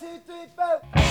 two, three, four.